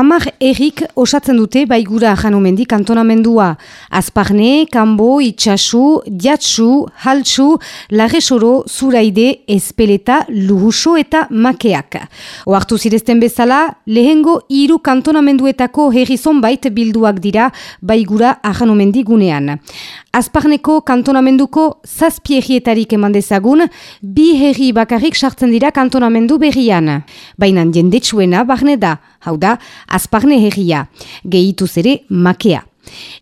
Amar errik osatzen dute baigura janomendi kantonamendua. Azparne, Kambo, Itxasu, Diatsu, Haltsu, Larresoro, Zuraide, Espeleta, Luhuso eta Makeak. Oartu zirezten bezala, lehengo hiru kantonamenduetako herri zonbait bilduak dira baigura janomendi gunean. Azparneko kantonamenduko zazpierietarik eman dezagun, bi herri bakarrik sartzen dira kantonamendu berrian. Baina jendetsuena barne da, hau da, azparne herria, gehituz ere makea.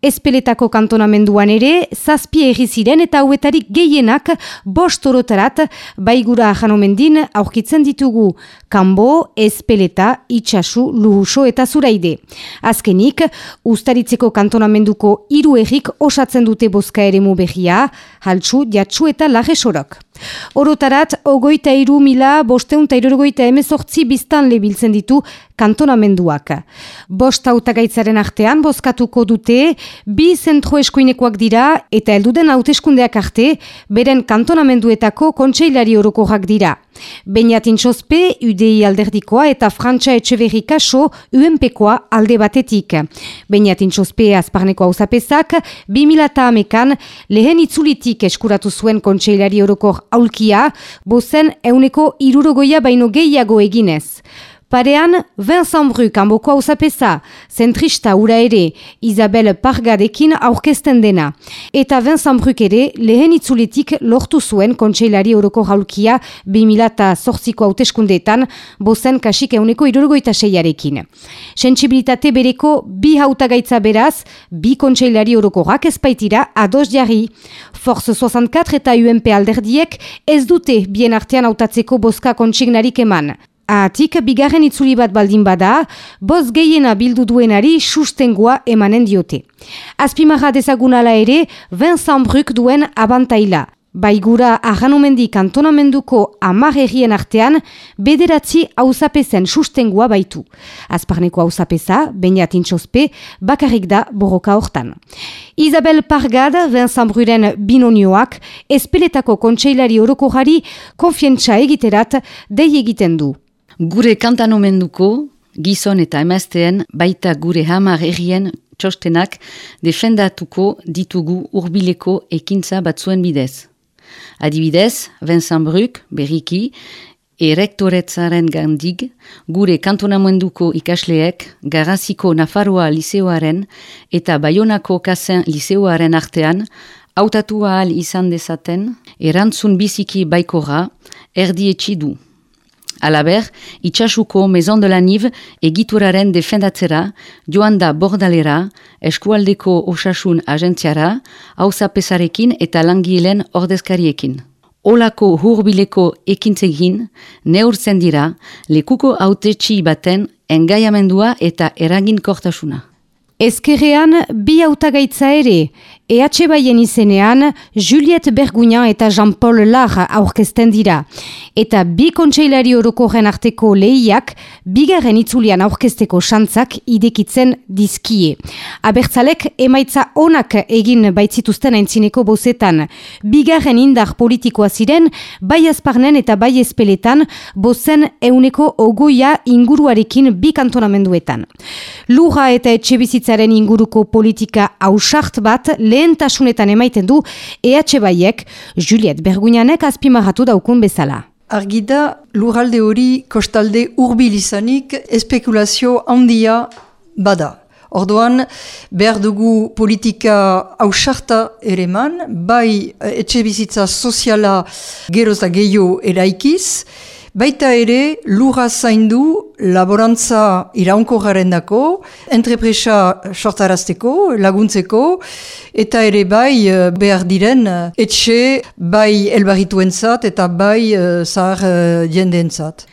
Espeletako kantonamenduan ere, zazpi ziren eta hauetarik gehienak bost orotarat baigura janomendin aurkitzen ditugu. Kambo, Espeleta, Itxasu, Luhuso eta Zuraide. Azkenik, ustaritzeko kantonamenduko hiru errik osatzen dute boska ere behia, haltsu, jatsu eta lagesorok. Orotarat, ogoita iru mila, bosteun eta irurgoita emezortzi biztan lebiltzen ditu kantonamenduak. Bost hautagaitzaren artean bozkatuko dute, bi zentro eskuinekoak dira eta elduden hauteskundeak arte, beren kantonamenduetako kontseilari orokorak dira. Beñatin txospe, UDI alderdikoa eta Frantxa Etxeverri kaso UNPkoa alde batetik. Beñatin txospe azparneko hau zapezak, 2000 amekan lehen itzulitik eskuratu zuen kontseilari orokor aulkia, bozen euneko irurogoia baino gehiago eginez. Parean, Vincent Bru kanboko hau zapesa, zentrista ura ere, Isabel Pargadekin aurkesten dena. Eta Vincent Bruk ere lehen itzuletik lortu zuen kontseilari oroko jaulkia 2000 zortziko hauteskundeetan, bozen kasik euneko irurgoita seiarekin. Sensibilitate bereko bi hautagaitza beraz, bi kontseilari oroko rak ezpaitira ados jarri. Force 64 eta UMP alderdiek ez dute bien artean hautatzeko boska kontsignarik eman. Atik, bigarren itzuli bat baldin bada, boz gehiena bildu duenari sustengoa emanen diote. Azpimarra dezagunala ere, Vincent Bruk duen abantaila. Baigura ahanomendi kantonamenduko amarrerien artean, bederatzi hauzapezen sustengoa baitu. Azparneko hauzapeza, bainat intxospe, bakarrik da borroka hortan. Isabel Pargad, Vincent Bruren binonioak, espeletako kontseilari oroko jari, konfientza egiterat, dei egiten du. Gure kantanomenduko, gizon eta emazteen, baita gure hamar errien txostenak defendatuko ditugu urbileko ekintza batzuen bidez. Adibidez, Vincent Bruk, berriki, erektoretzaren gandig, gure kantonamenduko ikasleek, garaziko Nafarroa liseoaren eta Bayonako kasen liseoaren artean, hautatu ahal izan dezaten, erantzun biziki baikora, erdietxi du. Alaber, itxasuko Maison de la Nive egituraren defendatzera, joan da bordalera, eskualdeko osasun agentziara, hauza pesarekin eta langielen ordezkariekin. Olako hurbileko ekintzegin, neurtzen dira, lekuko autetxi baten engaiamendua eta eragin kortasuna. Ezkerrean bi hautagaitza ere, EH Baien izenean, Juliet Bergunian eta Jean-Paul Lar aurkezten dira. Eta bi kontseilari horoko arteko lehiak, bigarren itzulian aurkezteko xantzak idekitzen dizkie. Abertzalek emaitza onak egin baitzituzten aintzineko bozetan. Bigarren indar politikoa ziren, bai azparnen eta bai ezpeletan, bozen euneko ogoia inguruarekin bi kantonamenduetan. Lura eta etxe bizitzaren inguruko politika hausart bat, lehentasunetan emaiten du EH Baiek, Juliet Berguñanek azpimarratu daukun bezala. Argida, lurralde hori kostalde urbil izanik espekulazio handia bada. Orduan, behar dugu politika hausarta ere man, bai etxe bizitza soziala geroz da gehiago eraikiz, Baita ere, lura zaindu laborantza iraunko garen dako, entrepresa sortarazteko, laguntzeko, eta ere bai eh, behar diren eh, etxe bai elbarrituentzat eta bai uh, zahar jendeentzat.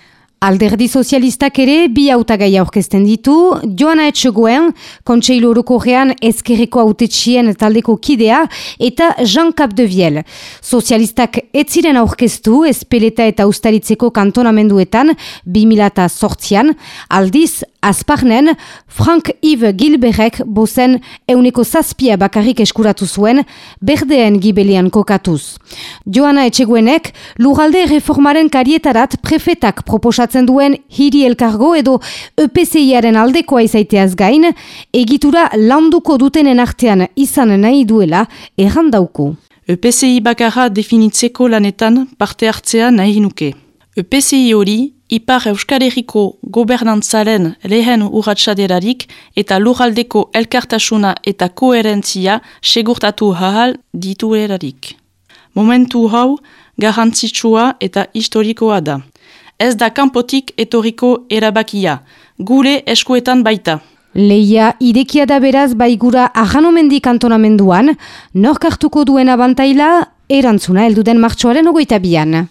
Alderdi sozialistak ere bi hautagai aurkezten ditu, Joana Etxegoen, kontseilu orokorrean ezkerreko autetxien taldeko kidea, eta Jean Capdeviel. Sozialistak ez ziren aurkeztu espeleta eta ustaritzeko kantonamenduetan 2008an, aldiz Azparnen, Frank Yves Gilberrek bozen euneko zazpia bakarrik eskuratu zuen berdeen gibelian kokatuz. Joana Etxeguenek, lugalde reformaren karietarat prefetak proposatzen duen hiri elkargo edo EPCIaren aldekoa izaiteaz gain, egitura landuko dutenen artean izan nahi duela errandauko. EPCI bakarra definitzeko lanetan parte hartzea nahi nuke. EPCI hori, Ipar Euskal Herriko gobernantzaren lehen urratxaderarik eta lurraldeko elkartasuna eta koherentzia segurtatu hahal ditu erarik. Momentu hau, garrantzitsua eta historikoa da. Ez da kanpotik etoriko erabakia, gure eskuetan baita. Leia irekia da beraz baigura ahanomendik antonamenduan, nork hartuko duen abantaila, erantzuna elduden martxoaren ogoita bian.